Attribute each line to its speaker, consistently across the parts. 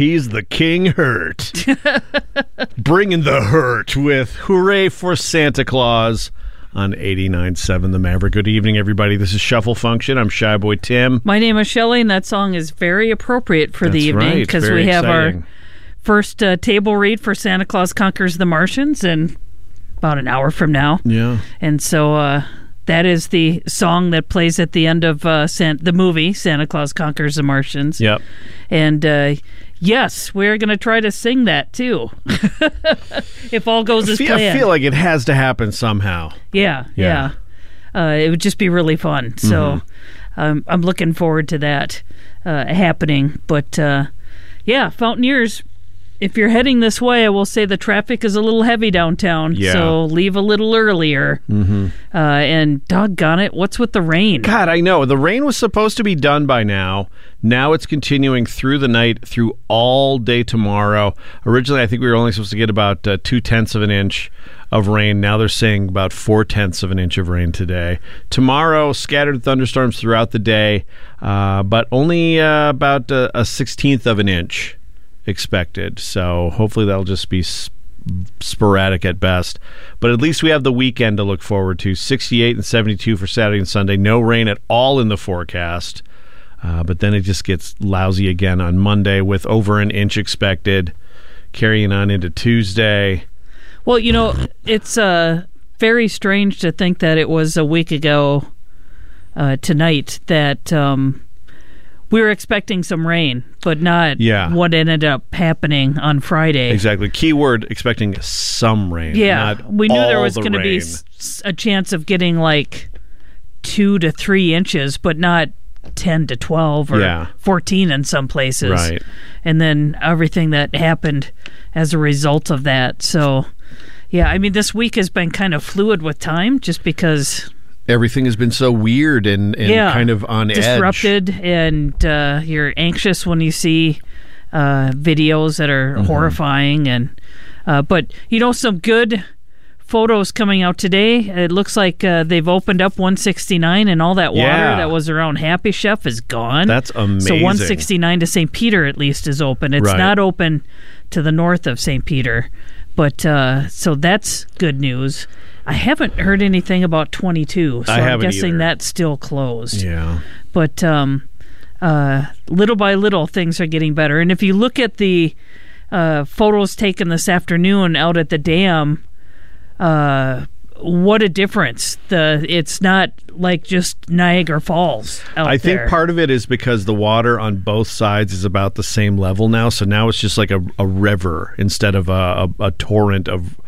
Speaker 1: he's the
Speaker 2: King Hurt. Bringing the hurt with Hooray for Santa Claus on 89.7 The Maverick. Good evening, everybody. This is Shuffle Function. I'm Shy Boy Tim.
Speaker 3: My name is Shelley, and that song is very appropriate for the evening because
Speaker 2: Very
Speaker 3: we have
Speaker 2: exciting.
Speaker 3: our first uh, table read for Santa Claus Conquers the Martians in about an hour from now.
Speaker 2: Yeah.
Speaker 3: And so uh, that is the song that plays at the end of uh, San- the movie Santa Claus Conquers the Martians.
Speaker 2: Yep.
Speaker 3: And uh, yes, we're going to try to sing that too. if all goes
Speaker 2: I
Speaker 3: as
Speaker 2: feel, I feel like it has to happen somehow.
Speaker 3: Yeah,
Speaker 2: Yeah.
Speaker 3: yeah. Uh, it would just be really fun. So um, I'm looking forward to that uh, happening. But uh, yeah, Fountain if you're heading this way, I will say the traffic is a little heavy downtown.
Speaker 2: Yeah.
Speaker 3: So leave a little earlier. Mm-hmm. Uh, and doggone it, what's with the rain?
Speaker 2: God, I know. The rain was supposed to be done by now. Now it's continuing through the night, through all day tomorrow. Originally, I think we were only supposed to get about uh, two tenths of an inch of rain. Now they're saying about four tenths of an inch of rain today. Tomorrow, scattered thunderstorms throughout the day, uh, but only uh, about uh, a sixteenth of an inch expected. So hopefully that'll just be s- sporadic at best. But at least we have the weekend to look forward to 68 and 72 for Saturday and Sunday. No rain at all in the forecast. Uh, but then it just gets lousy again on Monday with over an inch expected, carrying on into Tuesday.
Speaker 3: Well, you know, it's uh, very strange to think that it was a week ago uh, tonight that um, we were expecting some rain, but not
Speaker 2: Yeah.
Speaker 3: what ended up happening on Friday.
Speaker 2: Exactly. Keyword expecting some rain.
Speaker 3: Yeah, we knew there was
Speaker 2: the
Speaker 3: going to be
Speaker 2: rain.
Speaker 3: s- s- a chance of getting like two to three inches, but not 10 to 12 or
Speaker 2: Yeah.
Speaker 3: 14 in some places.
Speaker 2: Right.
Speaker 3: And then everything that happened as a result of that. So, yeah, I mean, this week has been kind of fluid with time just because
Speaker 2: Everything has been so weird and, and
Speaker 3: yeah,
Speaker 2: kind of on edge.
Speaker 3: disrupted, and uh, you're anxious when you see uh, videos that are
Speaker 2: Mm-hmm.
Speaker 3: horrifying. And uh, but you know, some good photos coming out today. It looks like uh, they've opened up 169, and all that water
Speaker 2: Yeah.
Speaker 3: that was around Happy Chef is gone.
Speaker 2: That's amazing.
Speaker 3: So 169 to St. Peter at least is open. It's
Speaker 2: Right.
Speaker 3: not open to the north of St. Peter, but uh, so that's good news. I haven't heard anything about 22, so
Speaker 2: I
Speaker 3: I'm guessing
Speaker 2: either.
Speaker 3: that's still closed.
Speaker 2: Yeah.
Speaker 3: But um, uh, little by little, things are getting better. And if you look at the uh, photos taken this afternoon out at the dam. Uh, what a difference! The it's not like just Niagara Falls. Out
Speaker 2: I think
Speaker 3: there.
Speaker 2: part of it is because the water on both sides is about the same level now. So now it's just like a, a river instead of a, a, a torrent of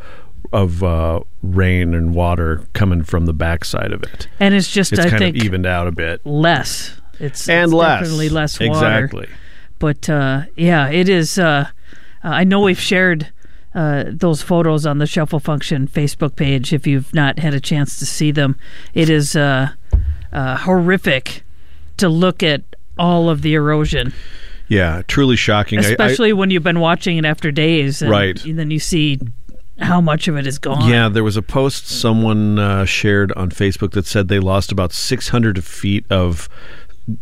Speaker 2: of uh, rain and water coming from the backside of it.
Speaker 3: and it's just
Speaker 2: It's
Speaker 3: I
Speaker 2: kind
Speaker 3: think
Speaker 2: of evened out a bit.
Speaker 3: less. It's
Speaker 2: And
Speaker 3: it's
Speaker 2: less.
Speaker 3: definitely less water.
Speaker 2: Exactly.
Speaker 3: But uh, yeah, it is. Uh, uh, I know we've shared uh, those photos on the Shuffle Function Facebook page. If you've not had a chance to see them, it is uh, uh, horrific to look at all of the erosion,
Speaker 2: Yeah, truly shocking. I- I-
Speaker 3: especially when you've been watching it after days, and
Speaker 2: Right.
Speaker 3: then you see how much of it is gone.
Speaker 2: Yeah, there was a post someone uh, shared on Facebook that said they lost about 600 feet of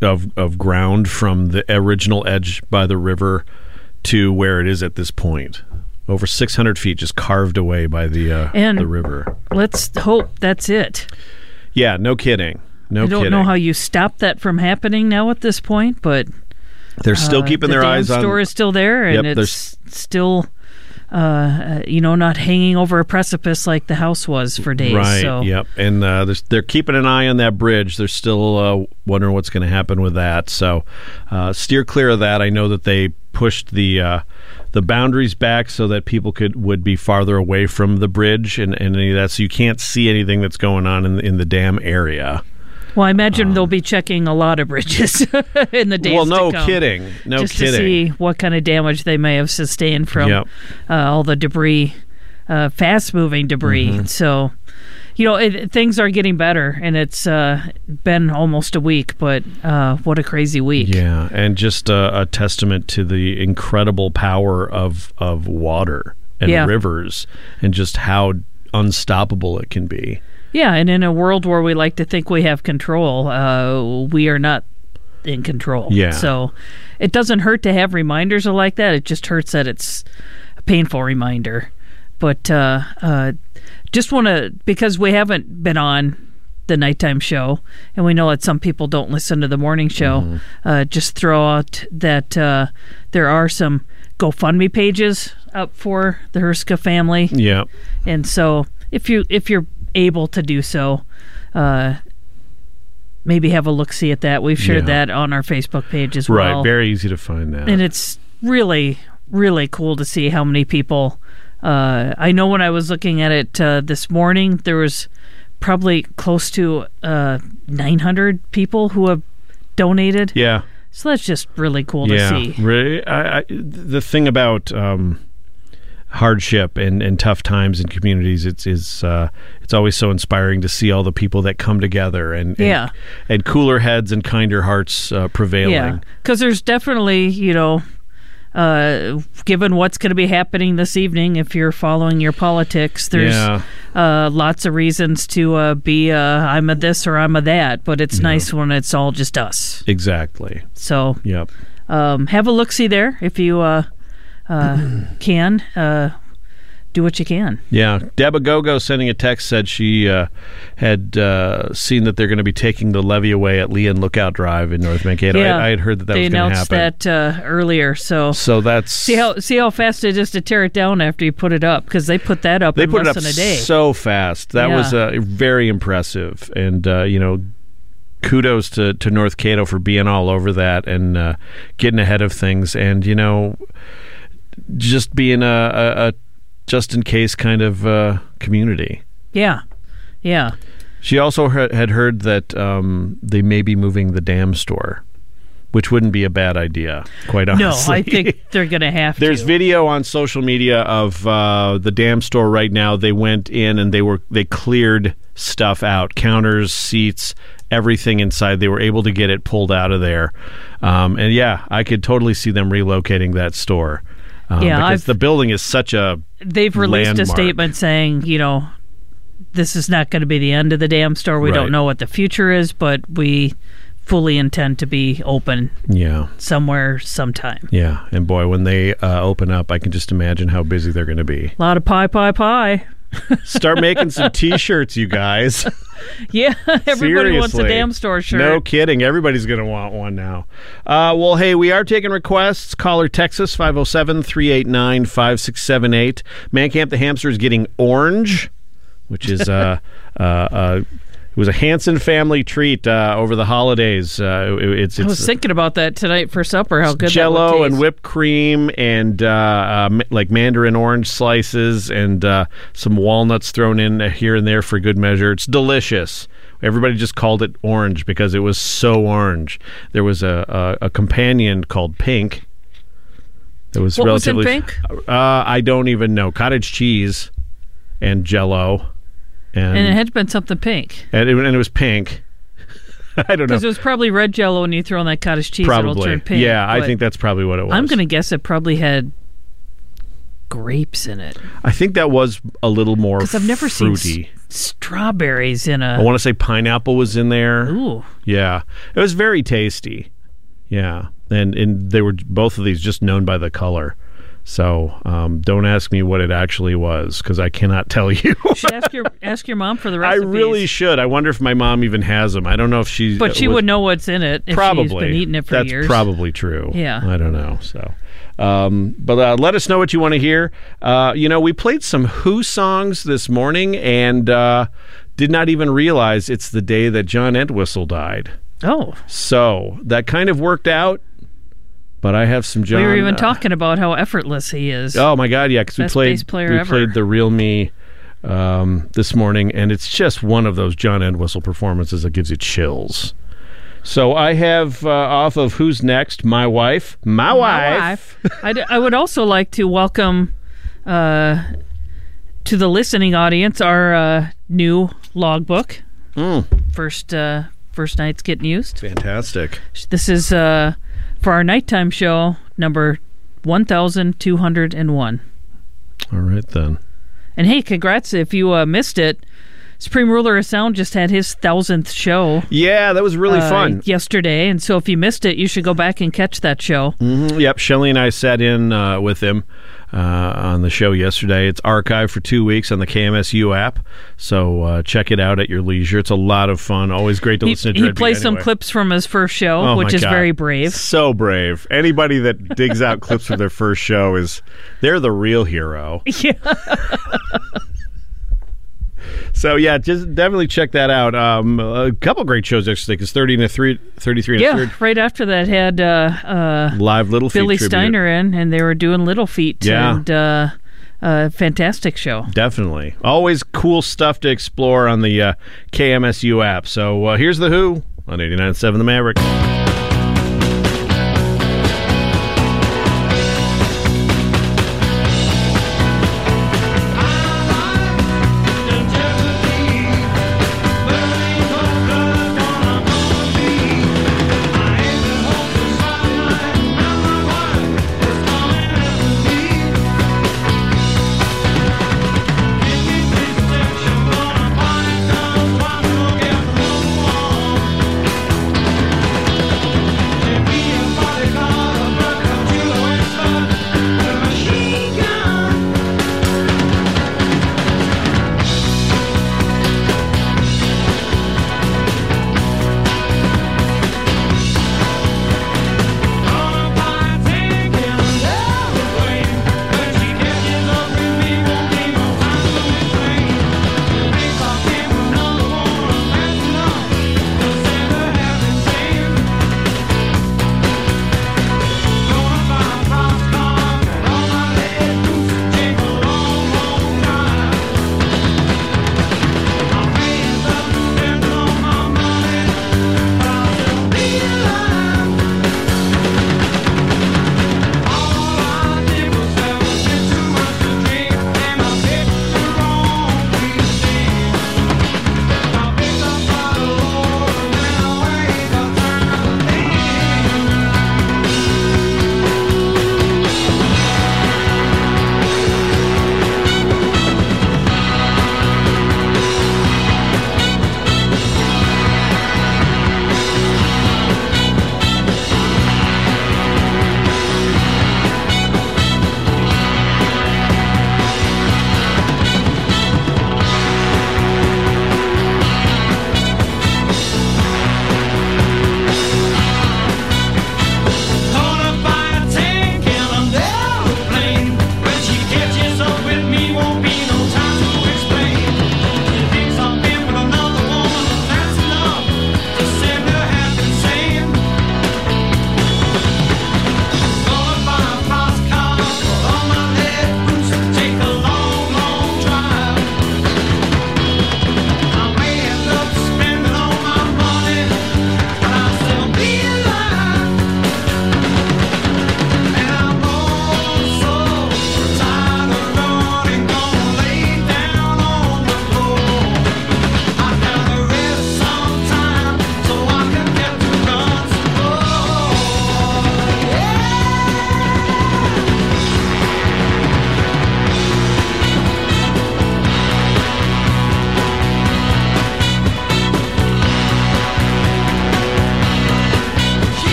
Speaker 2: of of ground from the original edge by the river to where it is at this point. Over 600 feet just carved away by the uh,
Speaker 3: And-
Speaker 2: the river.
Speaker 3: Let's hope that's it.
Speaker 2: Yeah, no kidding. No
Speaker 3: I don't
Speaker 2: kidding.
Speaker 3: know how you stop that from happening now at this point, but
Speaker 2: They're still
Speaker 3: Uh,
Speaker 2: keeping
Speaker 3: the
Speaker 2: their eyes on The
Speaker 3: store is still there, and
Speaker 2: Yep,
Speaker 3: it's still, uh, uh, you know, not hanging over a precipice like the house was for days.
Speaker 2: Right.
Speaker 3: So
Speaker 2: Yep. And uh, there's- they're keeping an eye on that bridge. They're still uh, wondering what's going to happen with that. So uh, steer clear of that. I know that they pushed the uh, the boundaries back so that people could would be farther away from the bridge and, and any of that. So you can't see anything that's going on in, in the dam area.
Speaker 3: Well, I imagine they'll be checking a lot of bridges in the days.
Speaker 2: Um, well, no
Speaker 3: to come,
Speaker 2: kidding. No
Speaker 3: just
Speaker 2: kidding.
Speaker 3: to see what kind of damage they may have sustained from
Speaker 2: Yep.
Speaker 3: uh, all the debris, uh, fast-moving debris.
Speaker 2: Mm-hmm.
Speaker 3: So. You know, it, things are getting better, and it's uh, been almost a week. But uh, what a crazy week!
Speaker 2: Yeah, and just a, a testament to the incredible power of of water and
Speaker 3: Yeah.
Speaker 2: rivers, and just how unstoppable it can be.
Speaker 3: Yeah, and in a world where we like to think we have control, uh, we are not in control.
Speaker 2: Yeah.
Speaker 3: So it doesn't hurt to have reminders like that. It just hurts that it's a painful reminder. But uh, uh, just want to, because we haven't been on the nighttime show, and we know that some people don't listen to the morning show,
Speaker 2: Mm-hmm.
Speaker 3: uh, just throw out that uh, there are some GoFundMe pages up for the Hruska family
Speaker 2: Yeah.
Speaker 3: and so if you if you're able to do so uh maybe have a look see at that we've shared
Speaker 2: Yeah.
Speaker 3: that on our facebook page as
Speaker 2: Right.
Speaker 3: well Right,
Speaker 2: Very easy to find that.
Speaker 3: and it's really really cool to see how many people uh i know when i was looking at it uh, this morning there was probably close to uh 900 people who have donated
Speaker 2: yeah.
Speaker 3: so that's just really cool
Speaker 2: yeah.
Speaker 3: to see
Speaker 2: Re- I, I, the thing about um, hardship and, and tough times in communities, it's is uh, it's always so inspiring to see all the people that come together and, and
Speaker 3: Yeah.
Speaker 2: and cooler heads and kinder hearts uh, prevailing.
Speaker 3: Yeah, because there's definitely, you know, uh, given what's going to be happening this evening, if you're following your politics, there's
Speaker 2: Yeah.
Speaker 3: uh, lots of reasons to uh, be uh, I'm a this or I'm a that, but it's nice when it's all just us.
Speaker 2: Exactly.
Speaker 3: So
Speaker 2: Yep.
Speaker 3: um, have a look see there if you uh, can. Uh, do what you can.
Speaker 2: Yeah, Deb Agogo sending a text said she uh, had uh, seen that they're going to be taking the levee away at Lee and Lookout Drive in North Mankato.
Speaker 3: Yeah,
Speaker 2: I, I had heard that that was going to happen.
Speaker 3: They announced that uh, earlier. So
Speaker 2: So that's
Speaker 3: see how see how fast it is to tear it down after you put it up because they put that up
Speaker 2: they
Speaker 3: in
Speaker 2: put it up
Speaker 3: than a day.
Speaker 2: so fast. That was uh, very impressive, and uh, you know, kudos to to North Cato for being all over that and uh, getting ahead of things, and you know, just being a, a, a just in case kind of uh, community.
Speaker 3: yeah, yeah.
Speaker 2: She also he- had heard that um, they may be moving the dam store, which wouldn't be a bad idea, quite honestly. No.
Speaker 3: I think they're going to have to
Speaker 2: There's
Speaker 3: to.
Speaker 2: video on social media of uh, the dam store right now. They went in and they were they cleared stuff out, counters, seats, everything inside. They were able to get it pulled out of there, um, and yeah, I could totally see them relocating that store. Um,
Speaker 3: Yeah,
Speaker 2: because
Speaker 3: I've-
Speaker 2: the building is such a
Speaker 3: They've released a statement saying, you know, this is not going to be the end of the dam store. We
Speaker 2: Right.
Speaker 3: don't know what the future is, but we fully intend to be open
Speaker 2: yeah.
Speaker 3: somewhere sometime.
Speaker 2: Yeah, and boy, when they uh, open up, I can just imagine how busy they're going to be.
Speaker 3: A lot of pie, pie, pie.
Speaker 2: Start making some T-shirts, you guys.
Speaker 3: Yeah, everybody wants a dam store shirt.
Speaker 2: No kidding. Everybody's going to want one now. Uh, well, hey, we are taking requests. Caller Texas 507 389 5678. Man Camp the Hamster is getting orange, which is uh, uh, uh, it was a Hanson family treat uh, over the holidays. Uh, it- it's
Speaker 3: I was thinking about that tonight for supper. How good that
Speaker 2: Jello and whipped cream and uh, uh, like mandarin orange slices and uh, some walnuts thrown in here and there for good measure. It's delicious. Everybody just called it orange because it was so orange. There was a, a, a companion called Pink. It was
Speaker 3: What was
Speaker 2: relatively.
Speaker 3: Pink?
Speaker 2: Uh, I don't even know. Cottage cheese and Jello, and
Speaker 3: And it had been something pink.
Speaker 2: and it, and it was pink. I don't know.
Speaker 3: Because it was probably red jello when you throw in that cottage cheese, it'll turn pink.
Speaker 2: Yeah, I think that's probably what it was.
Speaker 3: I'm going to guess it probably had grapes in it.
Speaker 2: I think that was a little more
Speaker 3: Because I've never seen s- strawberries in a.
Speaker 2: I want to say pineapple was in there.
Speaker 3: Ooh.
Speaker 2: Yeah, it was very tasty. Yeah, and and they were both of these just known by the color. So um, don't ask me what it actually was because I cannot tell you.
Speaker 3: You should ask your ask your mom for the
Speaker 2: I really should. I wonder if my mom even has them. I don't know if she's.
Speaker 3: But she
Speaker 2: was-
Speaker 3: would know what's in it if
Speaker 2: probably
Speaker 3: she's been eating it for
Speaker 2: That's
Speaker 3: years.
Speaker 2: probably true.
Speaker 3: Yeah.
Speaker 2: I don't know. So, um, but uh, let us know what you want to hear. Uh, you know, we played some Who songs this morning and uh, did not even realize it's the day that John Entwistle died.
Speaker 3: Oh,
Speaker 2: So that kind of worked out. But I have some John.
Speaker 3: we were even
Speaker 2: uh,
Speaker 3: talking about how effortless he is.
Speaker 2: Oh my God! Yeah, because we played we
Speaker 3: ever.
Speaker 2: played the Real Me um, this morning, and it's just one of those John Entwistle performances that gives you chills. So I have uh, off of Who's Next, my wife, my,
Speaker 3: My
Speaker 2: wife.
Speaker 3: wife. I, d- I would also like to welcome uh, to the listening audience our uh, new logbook.
Speaker 2: Mm,
Speaker 3: First, uh, first night's getting used.
Speaker 2: fantastic.
Speaker 3: This is uh, for our nighttime show number one thousand two hundred and one.
Speaker 2: All right then.
Speaker 3: And hey, congrats if you uh, missed it. Supreme Ruler of Sound just had his thousandth show
Speaker 2: Yeah, that was really
Speaker 3: uh,
Speaker 2: fun.
Speaker 3: yesterday, and so if you missed it, you should go back and catch that show.
Speaker 2: Mhm, Yep, Shelly and I sat in uh, with him on the show yesterday. It's archived for two weeks on the KMSU app, so uh, check it out at your leisure. It's a lot of fun. Always great to
Speaker 3: He,
Speaker 2: listen to.
Speaker 3: he plays some clips from his first show,
Speaker 2: Oh,
Speaker 3: which is
Speaker 2: God.
Speaker 3: very brave.
Speaker 2: So brave. Anybody that digs out clips from their first show is they're the real hero.
Speaker 3: Yeah.
Speaker 2: So yeah, just definitely check that out. Um, a couple great shows actually, because 30 and a three, 33 and a
Speaker 3: Yeah,
Speaker 2: third
Speaker 3: right after that had uh, uh,
Speaker 2: live Little
Speaker 3: Billy
Speaker 2: tribute.
Speaker 3: Steiner in, and they were doing Little Feat.
Speaker 2: Yeah.
Speaker 3: And uh, uh, fantastic show.
Speaker 2: Definitely. Always cool stuff to explore on the uh, KMSU app. So uh, here's the Who on 89.7 The Maverick.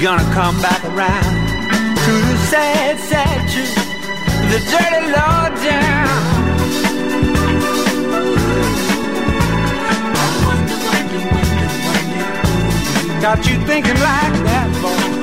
Speaker 4: Gonna come back around to the sad, sad truth, the dirty law down. Got you thinking like that, boy.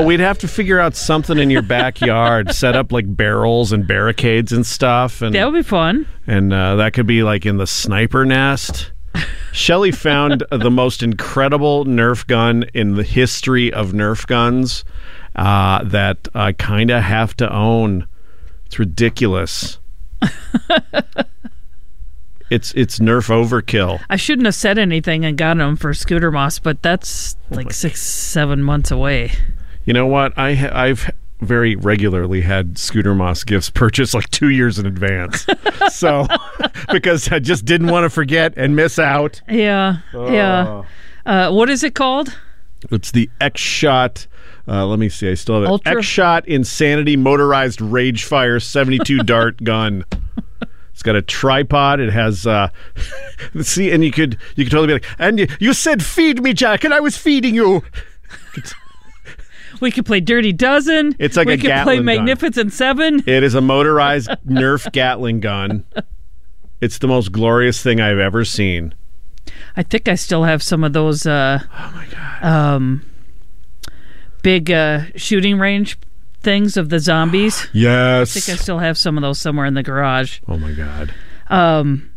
Speaker 2: No, we'd have to figure out something in your backyard, set up like barrels and barricades and stuff, and
Speaker 3: That would be fun.
Speaker 2: and uh, that could be like in the sniper nest. Shelley found the most incredible Nerf gun in the history of Nerf guns uh, that I kind of have to own. It's ridiculous. it's it's Nerf overkill.
Speaker 3: I shouldn't have said anything and got him for Scooter Moss, but that's like six, seven months away.
Speaker 2: You know what? I ha- I've very regularly had Scooter Moss gifts purchased like two years in advance. so because I just didn't want to forget and miss out.
Speaker 3: Yeah, yeah. Uh, what is it called?
Speaker 2: It's the X Shot. Uh, let me see. I still have it.
Speaker 3: Ultra-
Speaker 2: X Shot Insanity Motorized Rage Fire 72 dart gun. It's got a tripod. It has uh see, and you could you could totally be like, and you, you said feed me, Jack, and I was feeding you.
Speaker 3: We could play Dirty Dozen.
Speaker 2: It's like
Speaker 3: we
Speaker 2: a
Speaker 3: could
Speaker 2: Gatling
Speaker 3: play
Speaker 2: gun.
Speaker 3: Magnificent Seven.
Speaker 2: It is a motorized Nerf Gatling gun. It's the most glorious thing I've ever seen.
Speaker 3: I think I still have some of those. Uh, oh my god. Um, big uh, shooting range things of the zombies.
Speaker 2: Yes.
Speaker 3: I think I still have some of those somewhere in the garage.
Speaker 2: oh my god.
Speaker 3: Um,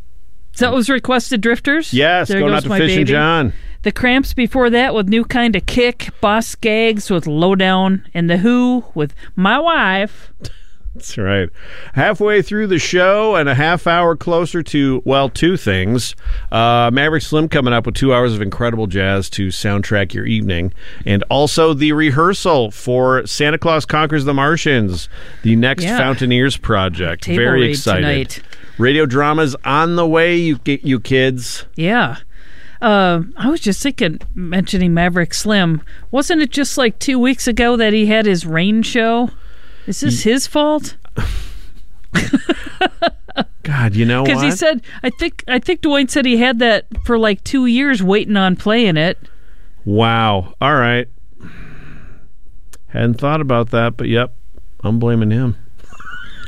Speaker 3: so that was requested drifters.
Speaker 2: Yes,
Speaker 3: there
Speaker 2: going
Speaker 3: goes
Speaker 2: out to
Speaker 3: my
Speaker 2: Fish and. John.
Speaker 3: The Cramps before that with New Kind of Kick, Boz Scaggs with Lowdown, and The Who with My Wife.
Speaker 2: That's right. Halfway through the show and a half hour closer to, well, two things. Uh, Maverick Slim coming up with two hours of incredible jazz to soundtrack your evening. And also the rehearsal for Santa Claus Conquers the Martians, the next
Speaker 3: Yeah.
Speaker 2: Fountaineers project.
Speaker 3: Table
Speaker 2: Very excited.
Speaker 3: tonight.
Speaker 2: Radio drama's on the way, you, you kids.
Speaker 3: Yeah. Uh, I was just thinking, mentioning Maverick Slim, wasn't it just like two weeks ago that he had his rain show? Is this his fault?
Speaker 2: God, you know
Speaker 3: Because he said, I think, I think Dwayne said he had that for like two years, waiting on playing it.
Speaker 2: wow. All right. Hadn't thought about that, but yep, I'm blaming him.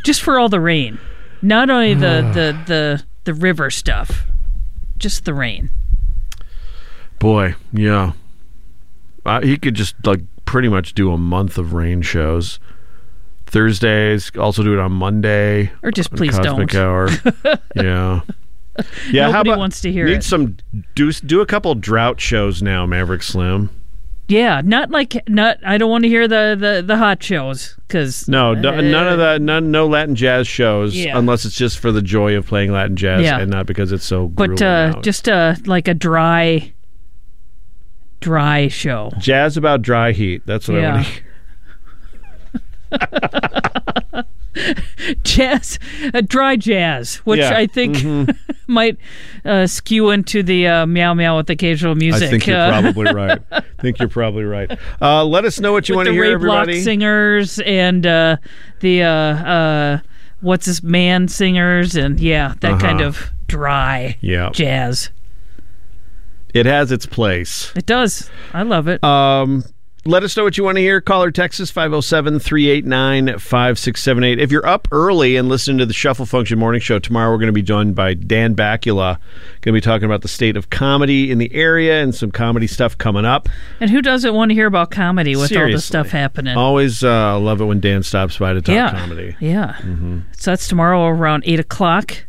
Speaker 3: just for all the rain, not only the the the the river stuff, just the rain.
Speaker 2: Boy, yeah. Uh, he could just like pretty much do a month of rain shows. Thursdays, also do it on Monday.
Speaker 3: Or just please
Speaker 2: Cosmic
Speaker 3: don't.
Speaker 2: Hour. yeah. Yeah, how about
Speaker 3: wants to hear
Speaker 2: need
Speaker 3: it.
Speaker 2: some do do a couple drought shows now, Maverick Slim.
Speaker 3: Yeah, not like not. I don't want to hear the the the hot shows because
Speaker 2: No, no none of that. None, no Latin jazz shows
Speaker 3: Yeah.
Speaker 2: unless it's just for the joy of playing Latin jazz
Speaker 3: Yeah.
Speaker 2: and not because it's so.
Speaker 3: But uh, just uh, like a dry, dry show.
Speaker 2: jazz about dry heat. That's what I
Speaker 3: Yeah.
Speaker 2: want to hear.
Speaker 3: jazz, uh, dry jazz, which
Speaker 2: Yeah,
Speaker 3: I think might uh, skew into the uh, meow meow with occasional music.
Speaker 2: I think you're
Speaker 3: uh,
Speaker 2: probably right. I think you're probably right. Uh, let us know what you want to hear,
Speaker 3: Ray Block
Speaker 2: everybody.
Speaker 3: singers and uh, the uh, uh, what's this man singers and yeah, that
Speaker 2: Uh-huh.
Speaker 3: kind of dry
Speaker 2: Yeah.
Speaker 3: jazz.
Speaker 2: It has its place.
Speaker 3: It does. I love it.
Speaker 2: Um, let us know what you want to hear. Caller Texas 507 389 5678. If you're up early and listening to the Shuffle Function Morning Show, tomorrow we're going to be joined by Dan Bakula. Going to be talking about the state of comedy in the area and some comedy stuff coming up.
Speaker 3: and who doesn't want to hear about comedy with all
Speaker 2: Seriously.
Speaker 3: this stuff happening?
Speaker 2: Always uh, love it when Dan stops by to talk
Speaker 3: yeah.
Speaker 2: comedy.
Speaker 3: Yeah.
Speaker 2: Mm-hmm.
Speaker 3: So that's tomorrow around 8 o'clock.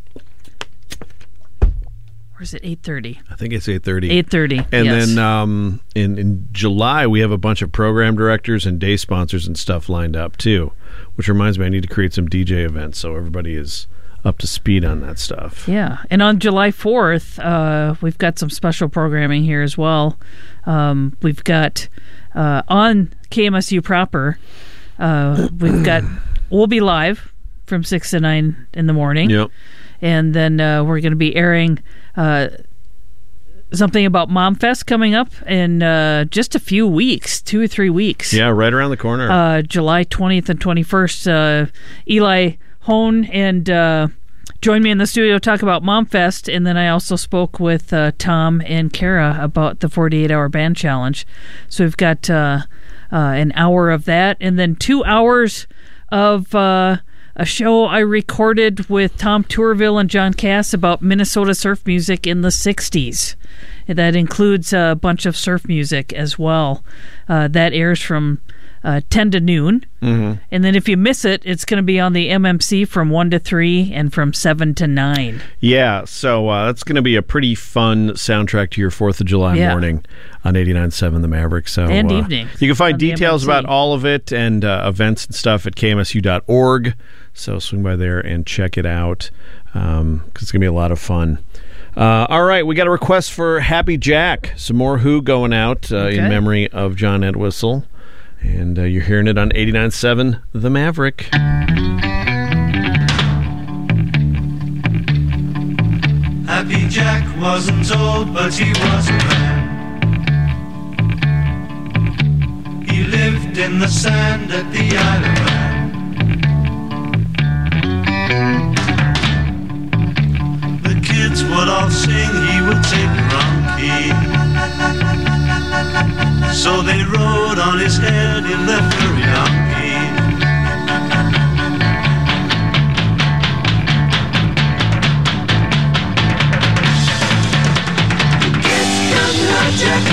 Speaker 3: Or is it 8.30?
Speaker 2: I think it's 8.30.
Speaker 3: 8.30.
Speaker 2: And
Speaker 3: yes.
Speaker 2: then um, in in July we have a bunch of program directors and day sponsors and stuff lined up too. Which reminds me, I need to create some DJ events so everybody is up to speed on that stuff.
Speaker 3: Yeah, and on July 4th, uh, we've got some special programming here as well. Um, we've got uh, on KMSU proper, uh, we've got, we'll be live from 6 to 9 in the morning.
Speaker 2: Yep.
Speaker 3: And then uh, we're going to be airing uh, something about Mom Fest coming up in uh, just a few weeks, two or three weeks
Speaker 2: Yeah, right around the corner.
Speaker 3: uh, July 20th and 21st. Uh, Eli Hone and uh, joined me in the studio to talk about Mom Fest, and then I also spoke with uh, Tom and Kara about the 48 hour band challenge. So we've got uh, uh, an hour of that, and then two hours of. A show I recorded with Tom Tourville and John Cass about Minnesota surf music in the 60s. That includes a bunch of surf music as well. Uh, that airs from uh, 10 to noon. Mm-hmm. And then if you miss it, it's going to be on the MMC from 1 to 3 and from 7 to 9.
Speaker 2: yeah, so uh, that's going to be a pretty fun soundtrack to your 4th of July
Speaker 3: Yeah.
Speaker 2: morning on 89.7 The Maverick. So,
Speaker 3: And
Speaker 2: uh,
Speaker 3: evening
Speaker 2: You can find details about all of it and uh, events and stuff at kmsu.org. So swing by there and check it out because it's going to be a lot of fun. Uh, all right, we got a request for Happy Jack. Some more Who going out uh, in memory of John Entwistle. And uh, you're hearing it on 89.7 The Maverick.
Speaker 5: Happy Jack wasn't old, but he was a man. He lived in the sand at the Isle of Man. The kids would all sing, he would take the key. So they rode on his head in their furry donkey.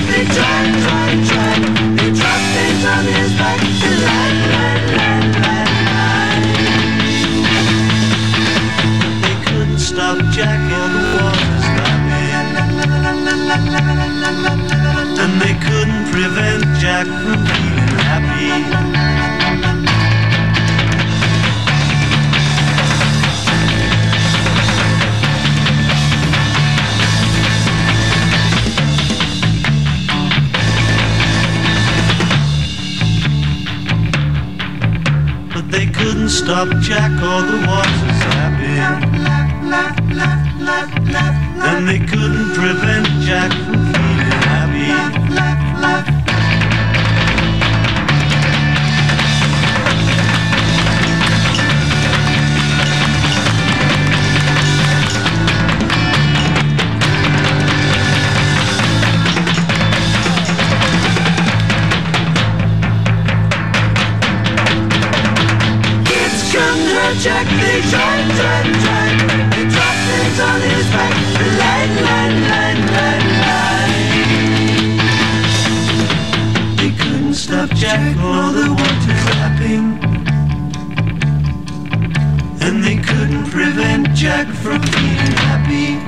Speaker 5: They prevent Jack from being happy. But they couldn't stop Jack or the water's lapping. And they couldn't prevent Jack from Jack, they tried, tried, tried. They dropped things on his back. Line, line, line, line, line. They couldn't stop Jack or the water lapping. And they couldn't prevent Jack from being happy.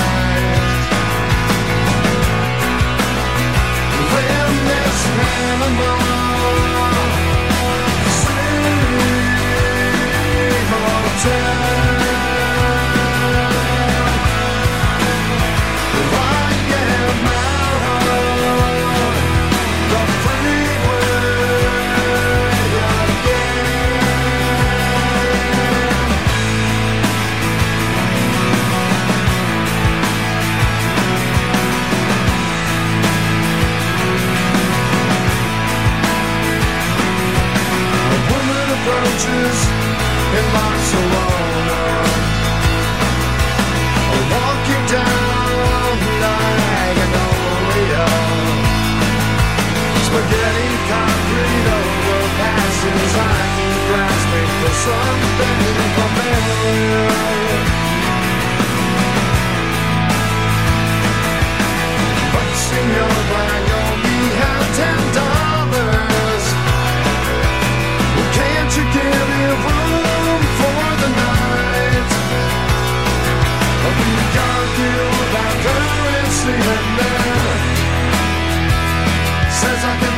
Speaker 6: tell something familiar. What's in your? Only have ten dollars. Can't you give me room for the night? Says I can.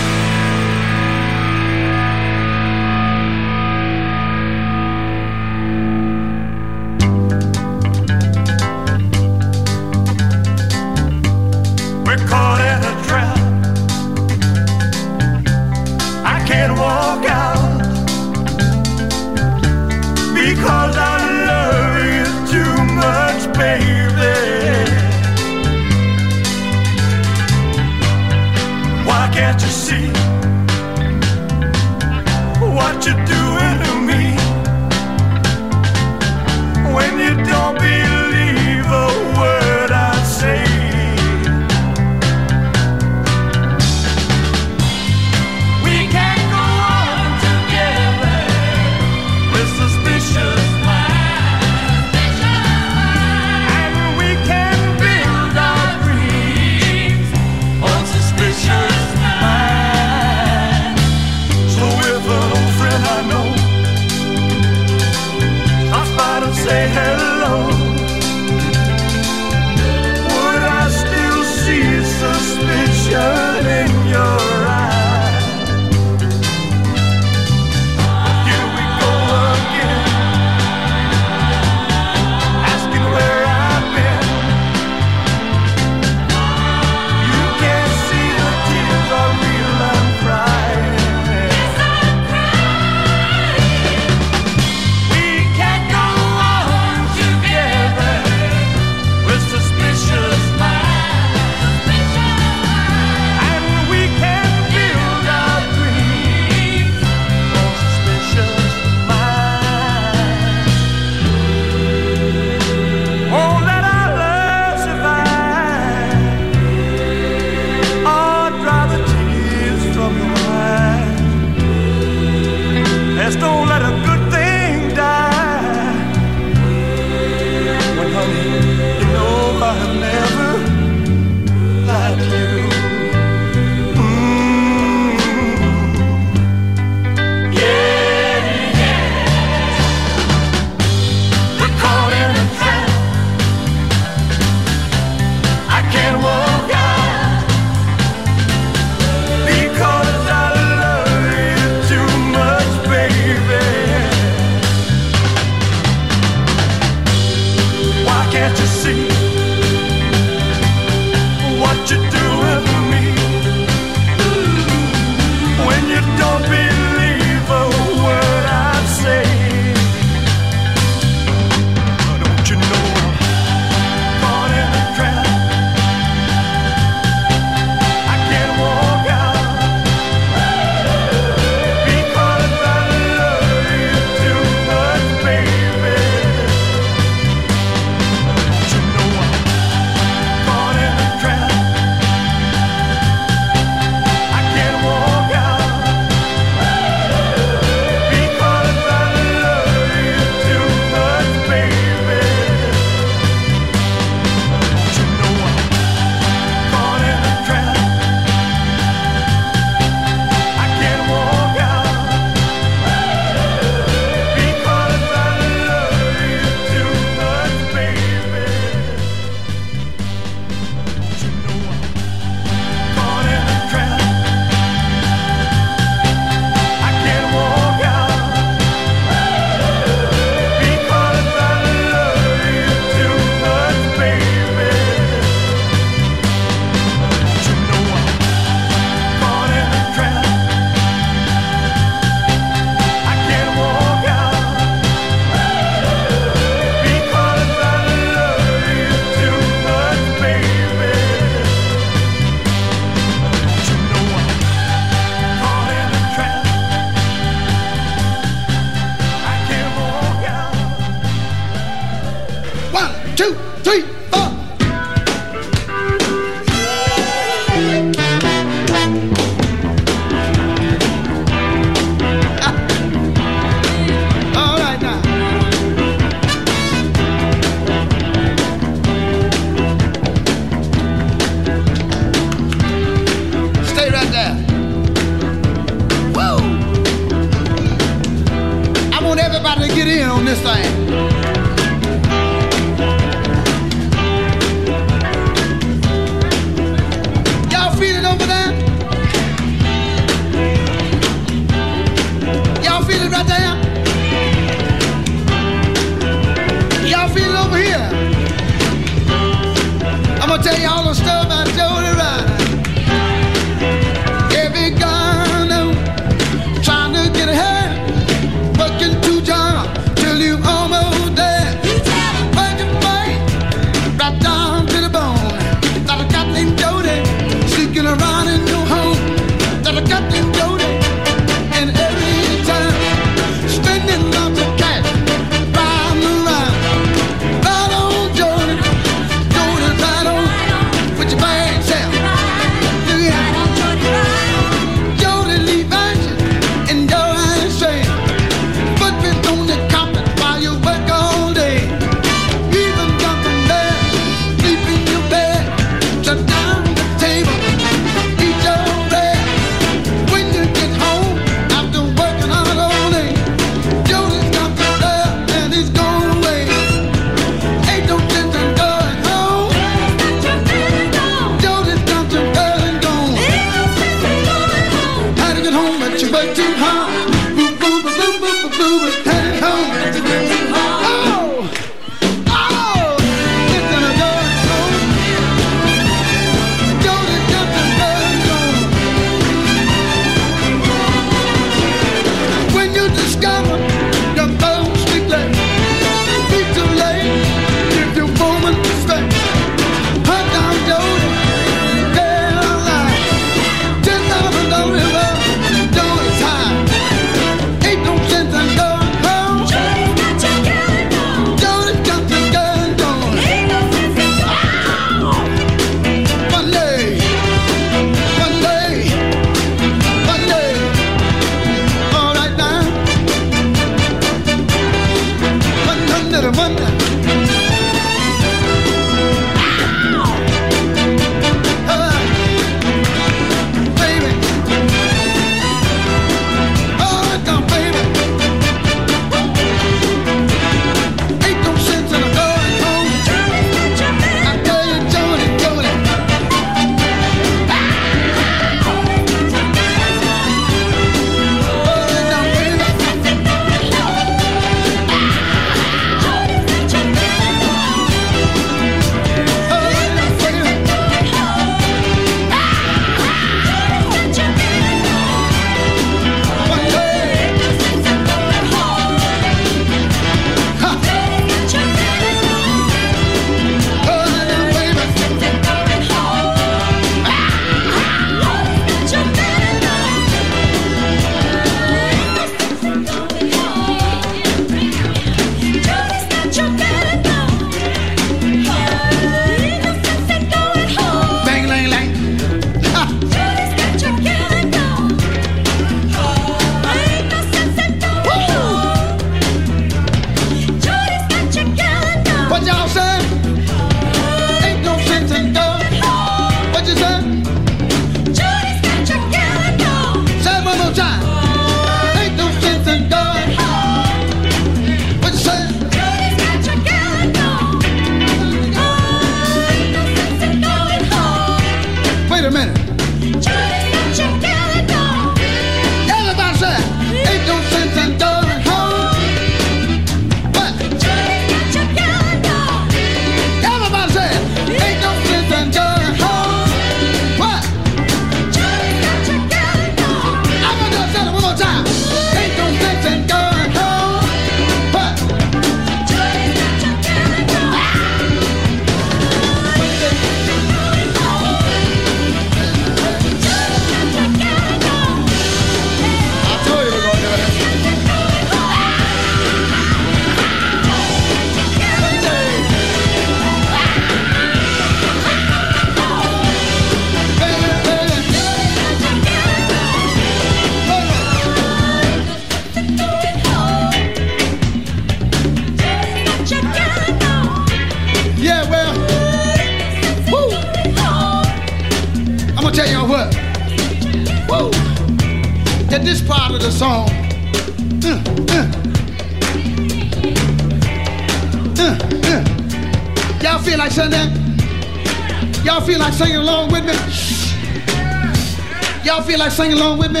Speaker 7: Feel
Speaker 8: like singing along with me?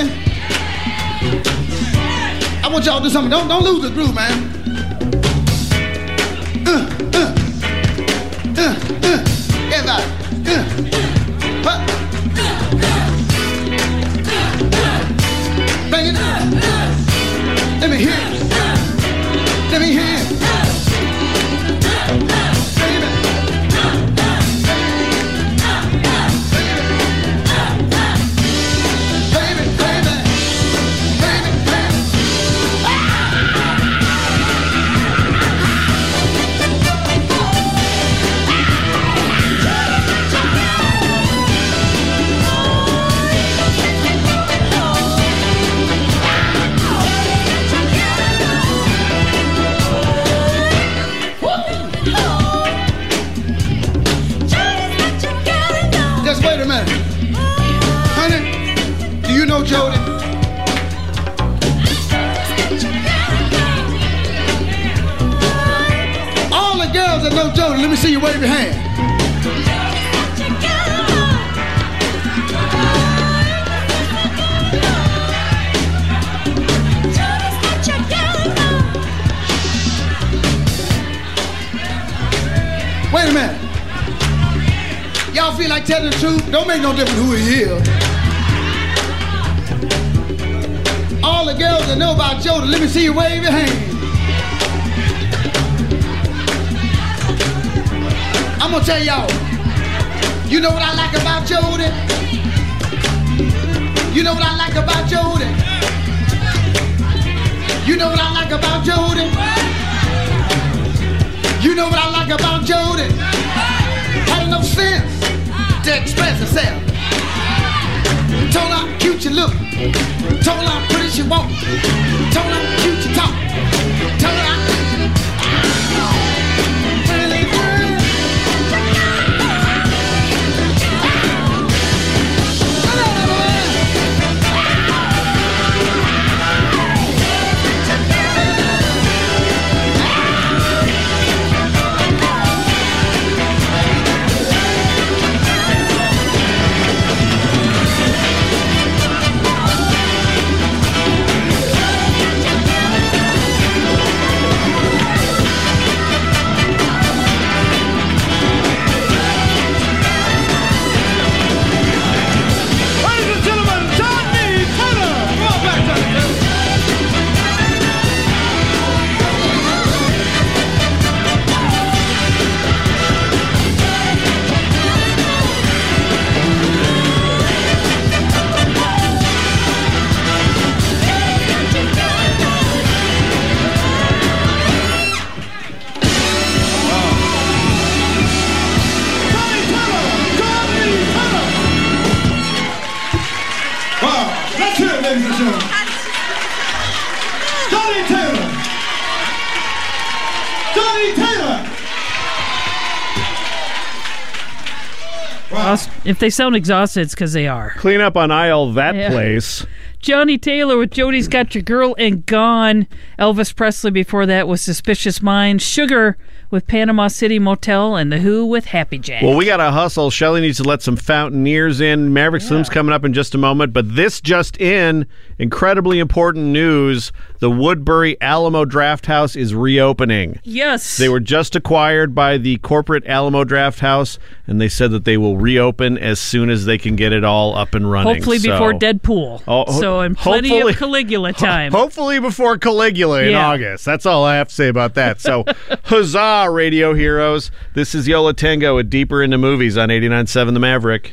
Speaker 8: I want y'all to do something. Don't don't lose the groove, man. Don't make no difference who he is. All the girls that know about Jody, let me see you wave your hand. I'm gonna tell y'all. You know what I like about Jody? You know what I like about Jody? You know what I like about Jody? You know what I like about Jody? Had enough sense to express herself. Told how cute you look. Told how pretty she walk. Told how cute you talk. Told her how
Speaker 3: If they sound exhausted, it's because they are.
Speaker 2: Clean up on aisle that
Speaker 3: Yeah.
Speaker 2: place.
Speaker 3: Johnnie Taylor with Jody's Got Your Girl and Gone. Elvis Presley before that was Suspicious Minds. Sugar with Panama City Motel. And The Who with Happy Jack.
Speaker 2: Well, we got to hustle. Shelly needs to let some Fountain in. Maverick Slim's coming up in just a moment. But this just in, incredibly important news. The Woodbury Alamo Drafthouse is reopening.
Speaker 3: yes.
Speaker 2: They were just acquired by the corporate Alamo Drafthouse, and they said that they will reopen as soon as they can get it all up and running.
Speaker 3: Hopefully
Speaker 2: So-
Speaker 3: before Deadpool.
Speaker 2: Oh, oh ho-
Speaker 3: so, and plenty
Speaker 2: hopefully-
Speaker 3: of Caligula time.
Speaker 2: Hopefully before Caligula in
Speaker 3: Yeah.
Speaker 2: August. That's all I have to say about that. So, huzzah, radio heroes. This is Yo La Tengo with Deeper into Movies on 89.7 The Maverick.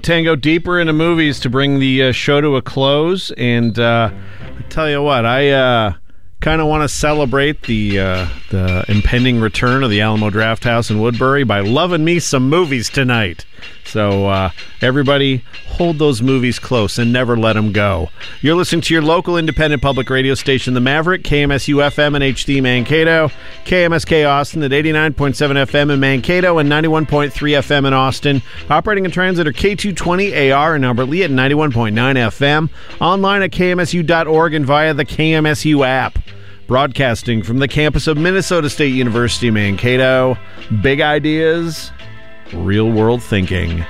Speaker 2: Tengo deeper into movies to bring the uh, show to a close, and uh, I tell you what, I uh, kind of want to celebrate the uh, the impending return of the Alamo Drafthouse in Woodbury by loving me some movies tonight. So uh, everybody, hold those movies close and never let them go. You're listening to your local independent public radio station, The Maverick, KMSU FM and HD Mankato, KMSK Austin at 89.7 FM in Mankato and 91.3 FM in Austin. Operating in transit are K220AR in Albert Lea at 91.9 FM. Online at KMSU.org and via the KMSU app. Broadcasting from the campus of Minnesota State University, Mankato. Big ideas, real world thinking.